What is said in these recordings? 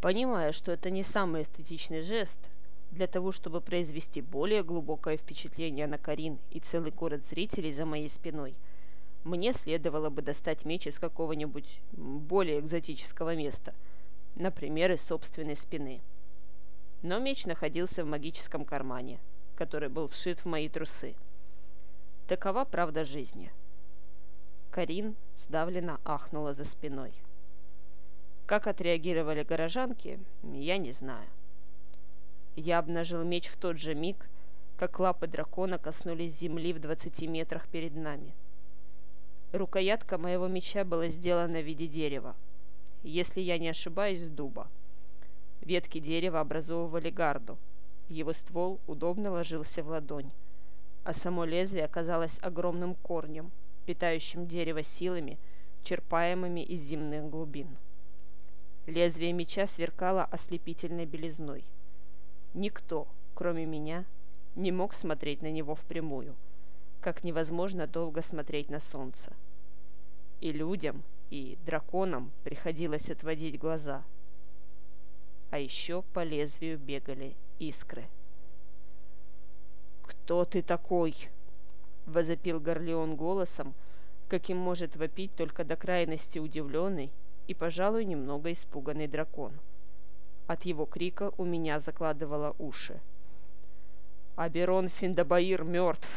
Понимая, что это не самый эстетичный жест, для того, чтобы произвести более глубокое впечатление на Карин и целый город зрителей за моей спиной, мне следовало бы достать меч из какого-нибудь более экзотического места, например, из собственной спины. Но меч находился в магическом кармане, который был вшит в мои трусы. Такова правда жизни. Карин сдавленно ахнула за спиной. Как отреагировали горожанки, я не знаю. Я обнажил меч в тот же миг, как лапы дракона коснулись земли в двадцати метрах перед нами. Рукоятка моего меча была сделана в виде дерева. Если я не ошибаюсь, дуба. Ветки дерева образовывали гарду. Его ствол удобно ложился в ладонь, а само лезвие оказалось огромным корнем, питающим дерево силами, черпаемыми из земных глубин. Лезвие меча сверкало ослепительной белизной – Никто, кроме меня, не мог смотреть на него впрямую, как невозможно долго смотреть на солнце. И людям, и драконам приходилось отводить глаза. А еще по лезвию бегали искры. «Кто ты такой?» — возопил Горлеон голосом, каким может вопить только до крайности удивленный и, пожалуй, немного испуганный дракон — от его крика у меня закладывало уши. Аберон Финдабаир мертв.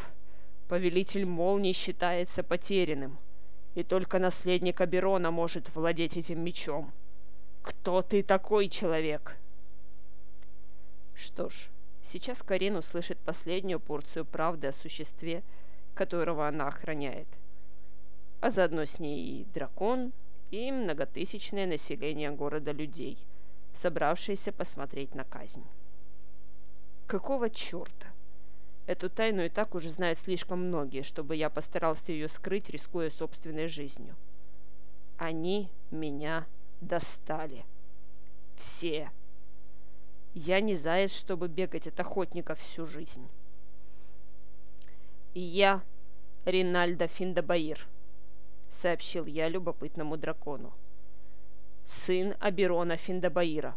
Повелитель молний считается потерянным. И только наследник Аберона может владеть этим мечом. Кто ты такой человек? Что ж, сейчас Карин услышит последнюю порцию правды о существе, которого она охраняет. А заодно с ней и дракон, и многотысячное население города людей – собравшиеся посмотреть на казнь. Какого черта? Эту тайну и так уже знают слишком многие, чтобы я постарался ее скрыть, рискуя собственной жизнью. Они меня достали. Все. Я не заяц, чтобы бегать от охотников всю жизнь. И я Ринальдо Финдабаир, сообщил я любопытному дракону сын Аберона Финдабаира,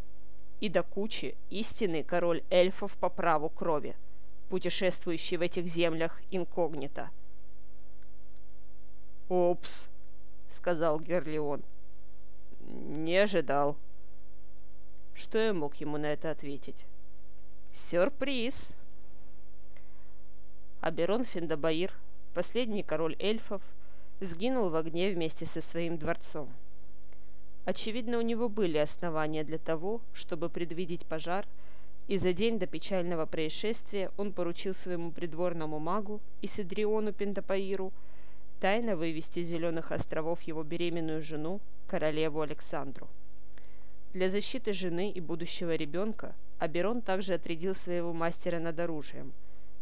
и до кучи истинный король эльфов по праву крови, путешествующий в этих землях инкогнито. «Опс», — сказал Герлион. «Не ожидал». Что я мог ему на это ответить? «Сюрприз!» Аберон Финдабаир, последний король эльфов, сгинул в огне вместе со своим дворцом. Очевидно, у него были основания для того, чтобы предвидеть пожар, и за день до печального происшествия он поручил своему придворному магу Исидриону Пентапаиру тайно вывести с Зеленых островов его беременную жену, королеву Александру. Для защиты жены и будущего ребенка Аберон также отрядил своего мастера над оружием,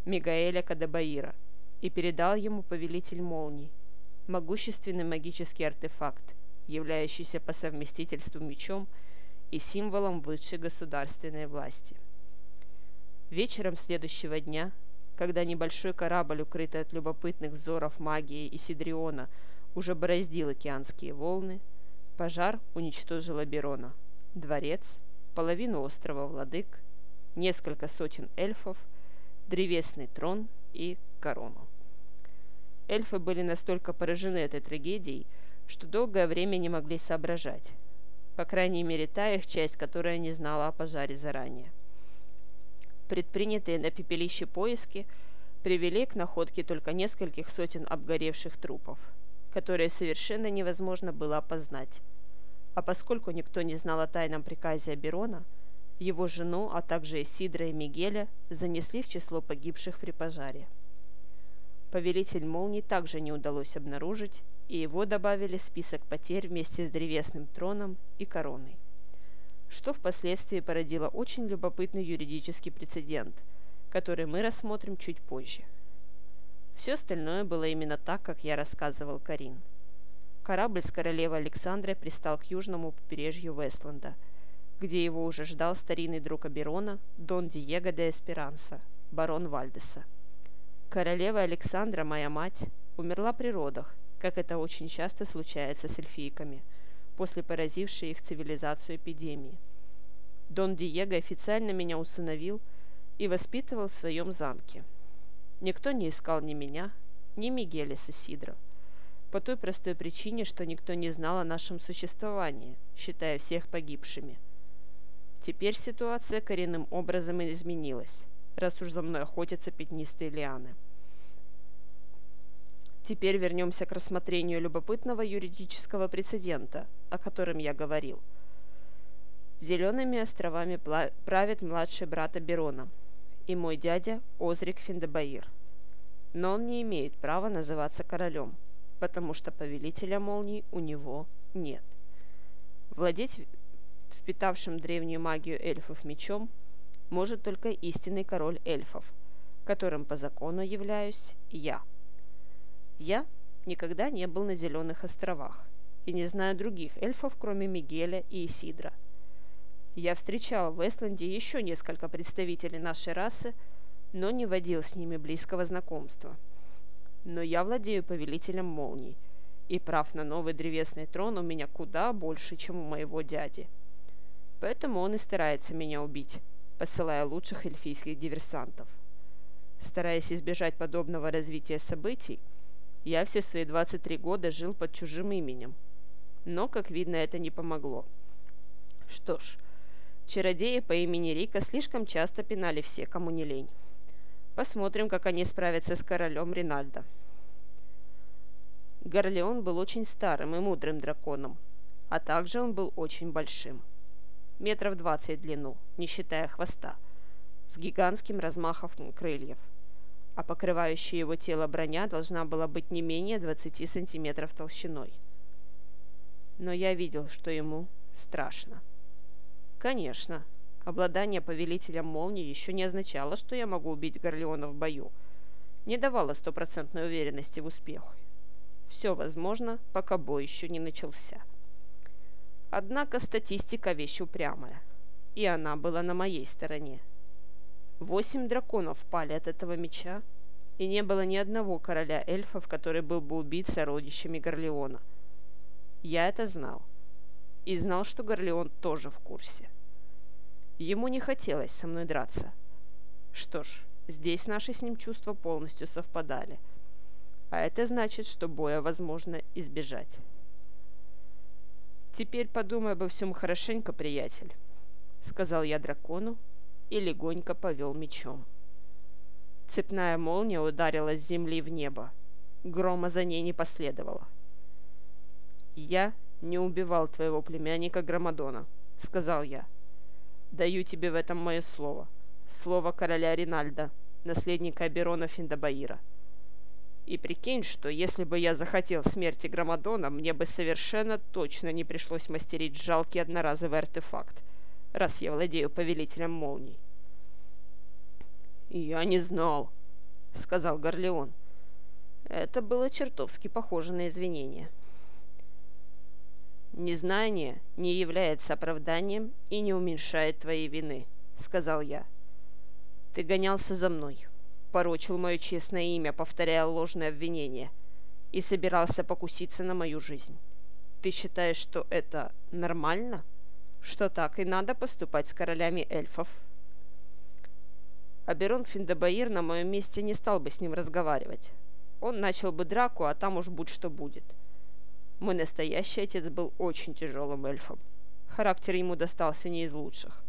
Мигаэля Кадабаира, и передал ему повелитель молний, могущественный магический артефакт, являющийся по совместительству мечом и символом высшей государственной власти. Вечером следующего дня, когда небольшой корабль, укрытый от любопытных взоров магии и Сидриона, уже бороздил океанские волны, пожар уничтожил Аберона, дворец, половину острова Владык, несколько сотен эльфов, древесный трон и корону. Эльфы были настолько поражены этой трагедией, что долгое время не могли соображать. По крайней мере, та их часть, которая не знала о пожаре заранее. Предпринятые на пепелище поиски привели к находке только нескольких сотен обгоревших трупов, которые совершенно невозможно было опознать. А поскольку никто не знал о тайном приказе Аберона, его жену, а также Исидра и Мигеля занесли в число погибших при пожаре. Повелитель молний также не удалось обнаружить, и его добавили в список потерь вместе с древесным троном и короной. Что впоследствии породило очень любопытный юридический прецедент, который мы рассмотрим чуть позже. Все остальное было именно так, как я рассказывал Карин. Корабль с королевой Александрой пристал к южному побережью Вестланда, где его уже ждал старинный друг Аберона, Дон Диего де Эсперанса, барон Вальдеса. Королева Александра, моя мать, умерла при родах, как это очень часто случается с эльфийками, после поразившей их цивилизацию эпидемии. Дон Диего официально меня усыновил и воспитывал в своем замке. Никто не искал ни меня, ни Мигеля Сесидро. По той простой причине, что никто не знал о нашем существовании, считая всех погибшими. Теперь ситуация коренным образом изменилась, раз уж за мной охотятся пятнистые лианы. Теперь вернемся к рассмотрению любопытного юридического прецедента, о котором я говорил. Зелеными островами правит младший брат Аберона и мой дядя Озрик Финдебаир. Но он не имеет права называться королем, потому что повелителя молний у него нет. Владеть впитавшим древнюю магию эльфов мечом может только истинный король эльфов, которым по закону являюсь я – я никогда не был на Зеленых островах и не знаю других эльфов, кроме Мигеля и Исидра. Я встречал в Эсленде еще несколько представителей нашей расы, но не водил с ними близкого знакомства. Но я владею повелителем молний, и прав на новый древесный трон у меня куда больше, чем у моего дяди. Поэтому он и старается меня убить, посылая лучших эльфийских диверсантов. Стараясь избежать подобного развития событий, я все свои 23 года жил под чужим именем. Но, как видно, это не помогло. Что ж, чародеи по имени Рика слишком часто пинали все, кому не лень. Посмотрим, как они справятся с королем Ринальдо. Горлеон был очень старым и мудрым драконом, а также он был очень большим. Метров двадцать в длину, не считая хвоста, с гигантским размахом крыльев – а покрывающая его тело броня должна была быть не менее 20 сантиметров толщиной. Но я видел, что ему страшно. Конечно, обладание повелителем молнии еще не означало, что я могу убить Горлеона в бою. Не давало стопроцентной уверенности в успехе. Все возможно, пока бой еще не начался. Однако статистика вещь упрямая, и она была на моей стороне. Восемь драконов пали от этого меча, и не было ни одного короля эльфов, который был бы убит сородичами Горлеона. Я это знал. И знал, что Горлеон тоже в курсе. Ему не хотелось со мной драться. Что ж, здесь наши с ним чувства полностью совпадали. А это значит, что боя возможно избежать. «Теперь подумай обо всем хорошенько, приятель», — сказал я дракону, и легонько повел мечом. Цепная молния ударила с земли в небо. Грома за ней не последовало. «Я не убивал твоего племянника Громадона», — сказал я. «Даю тебе в этом мое слово. Слово короля Ринальда, наследника Аберона Финдабаира. И прикинь, что если бы я захотел смерти Громадона, мне бы совершенно точно не пришлось мастерить жалкий одноразовый артефакт — раз я владею повелителем молний. «Я не знал», — сказал Горлеон. Это было чертовски похоже на извинение. «Незнание не является оправданием и не уменьшает твоей вины», — сказал я. «Ты гонялся за мной, порочил мое честное имя, повторяя ложные обвинения, и собирался покуситься на мою жизнь. Ты считаешь, что это нормально?» что так и надо поступать с королями эльфов. Аберон Финдебаир на моем месте не стал бы с ним разговаривать. Он начал бы драку, а там уж будь что будет. Мой настоящий отец был очень тяжелым эльфом. Характер ему достался не из лучших.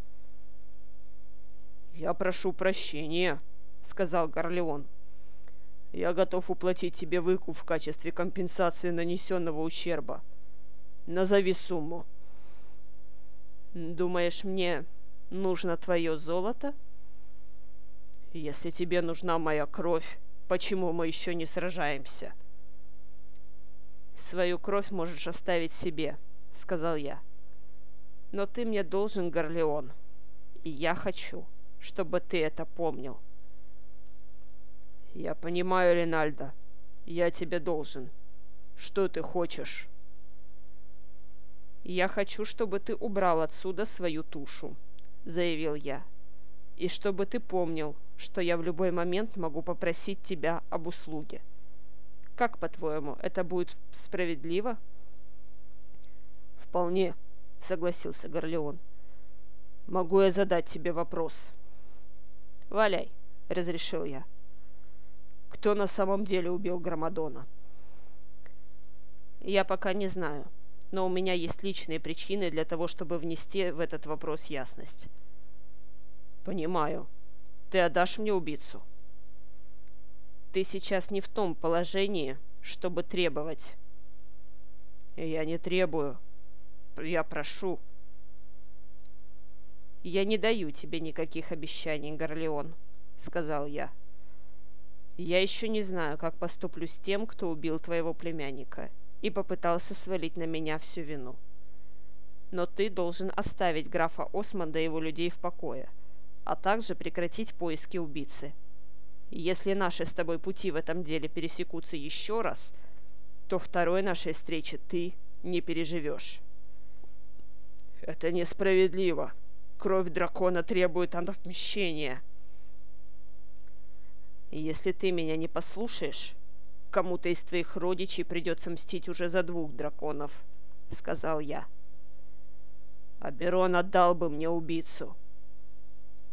«Я прошу прощения», — сказал Горлеон. «Я готов уплатить тебе выкуп в качестве компенсации нанесенного ущерба. Назови сумму». Думаешь, мне нужно твое золото? Если тебе нужна моя кровь, почему мы еще не сражаемся? Свою кровь можешь оставить себе, сказал я. Но ты мне должен, Горлеон, и я хочу, чтобы ты это помнил. Я понимаю, Ринальдо, я тебе должен. Что ты хочешь? «Я хочу, чтобы ты убрал отсюда свою тушу», — заявил я. «И чтобы ты помнил, что я в любой момент могу попросить тебя об услуге. Как, по-твоему, это будет справедливо?» «Вполне», — согласился Горлеон. Могу я задать тебе вопрос? Валяй, разрешил я. Кто на самом деле убил Громадона? Я пока не знаю, но у меня есть личные причины для того, чтобы внести в этот вопрос ясность. Понимаю. Ты отдашь мне убийцу? Ты сейчас не в том положении, чтобы требовать. Я не требую. Я прошу. «Я не даю тебе никаких обещаний, Горлеон», — сказал я. «Я еще не знаю, как поступлю с тем, кто убил твоего племянника и попытался свалить на меня всю вину. Но ты должен оставить графа Османда и его людей в покое, а также прекратить поиски убийцы. Если наши с тобой пути в этом деле пересекутся еще раз, то второй нашей встречи ты не переживешь». «Это несправедливо», Кровь дракона требует отмщения. Если ты меня не послушаешь, кому-то из твоих родичей придется мстить уже за двух драконов, сказал я. Аберон отдал бы мне убийцу.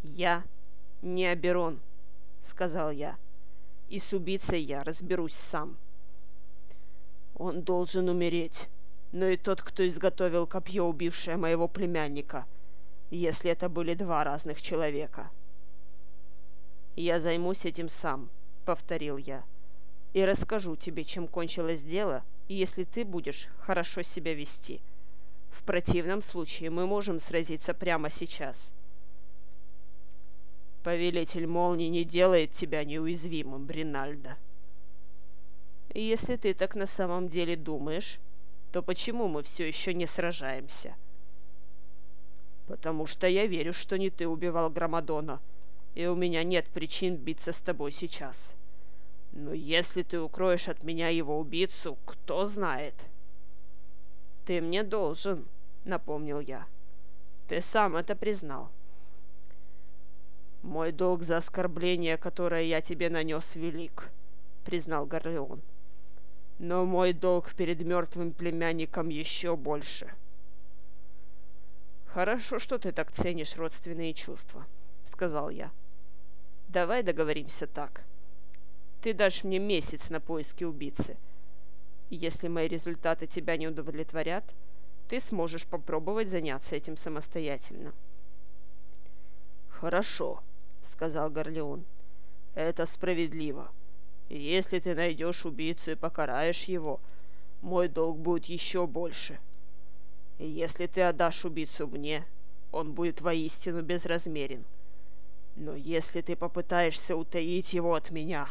Я не Аберон, сказал я. И с убийцей я разберусь сам. Он должен умереть, но и тот, кто изготовил копье, убившее моего племянника — если это были два разных человека. «Я займусь этим сам», — повторил я, — «и расскажу тебе, чем кончилось дело, если ты будешь хорошо себя вести. В противном случае мы можем сразиться прямо сейчас». «Повелитель молнии не делает тебя неуязвимым, Бринальдо». «Если ты так на самом деле думаешь, то почему мы все еще не сражаемся?» «Потому что я верю, что не ты убивал Громадона, и у меня нет причин биться с тобой сейчас. Но если ты укроешь от меня его убийцу, кто знает?» «Ты мне должен», — напомнил я. «Ты сам это признал». «Мой долг за оскорбление, которое я тебе нанес, велик», — признал Горлеон. «Но мой долг перед мертвым племянником еще больше». «Хорошо, что ты так ценишь родственные чувства», — сказал я. «Давай договоримся так. Ты дашь мне месяц на поиски убийцы. Если мои результаты тебя не удовлетворят, ты сможешь попробовать заняться этим самостоятельно». «Хорошо», — сказал Горлеон. «Это справедливо. Если ты найдешь убийцу и покараешь его, мой долг будет еще больше». Если ты отдашь убийцу мне, он будет воистину безразмерен. Но если ты попытаешься утаить его от меня,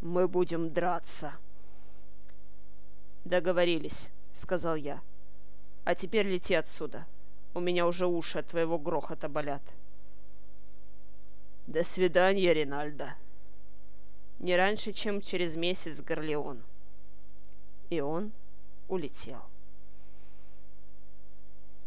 мы будем драться. Договорились, сказал я. А теперь лети отсюда. У меня уже уши от твоего грохота болят. До свидания, Ринальдо. Не раньше, чем через месяц, Горлеон. И он улетел.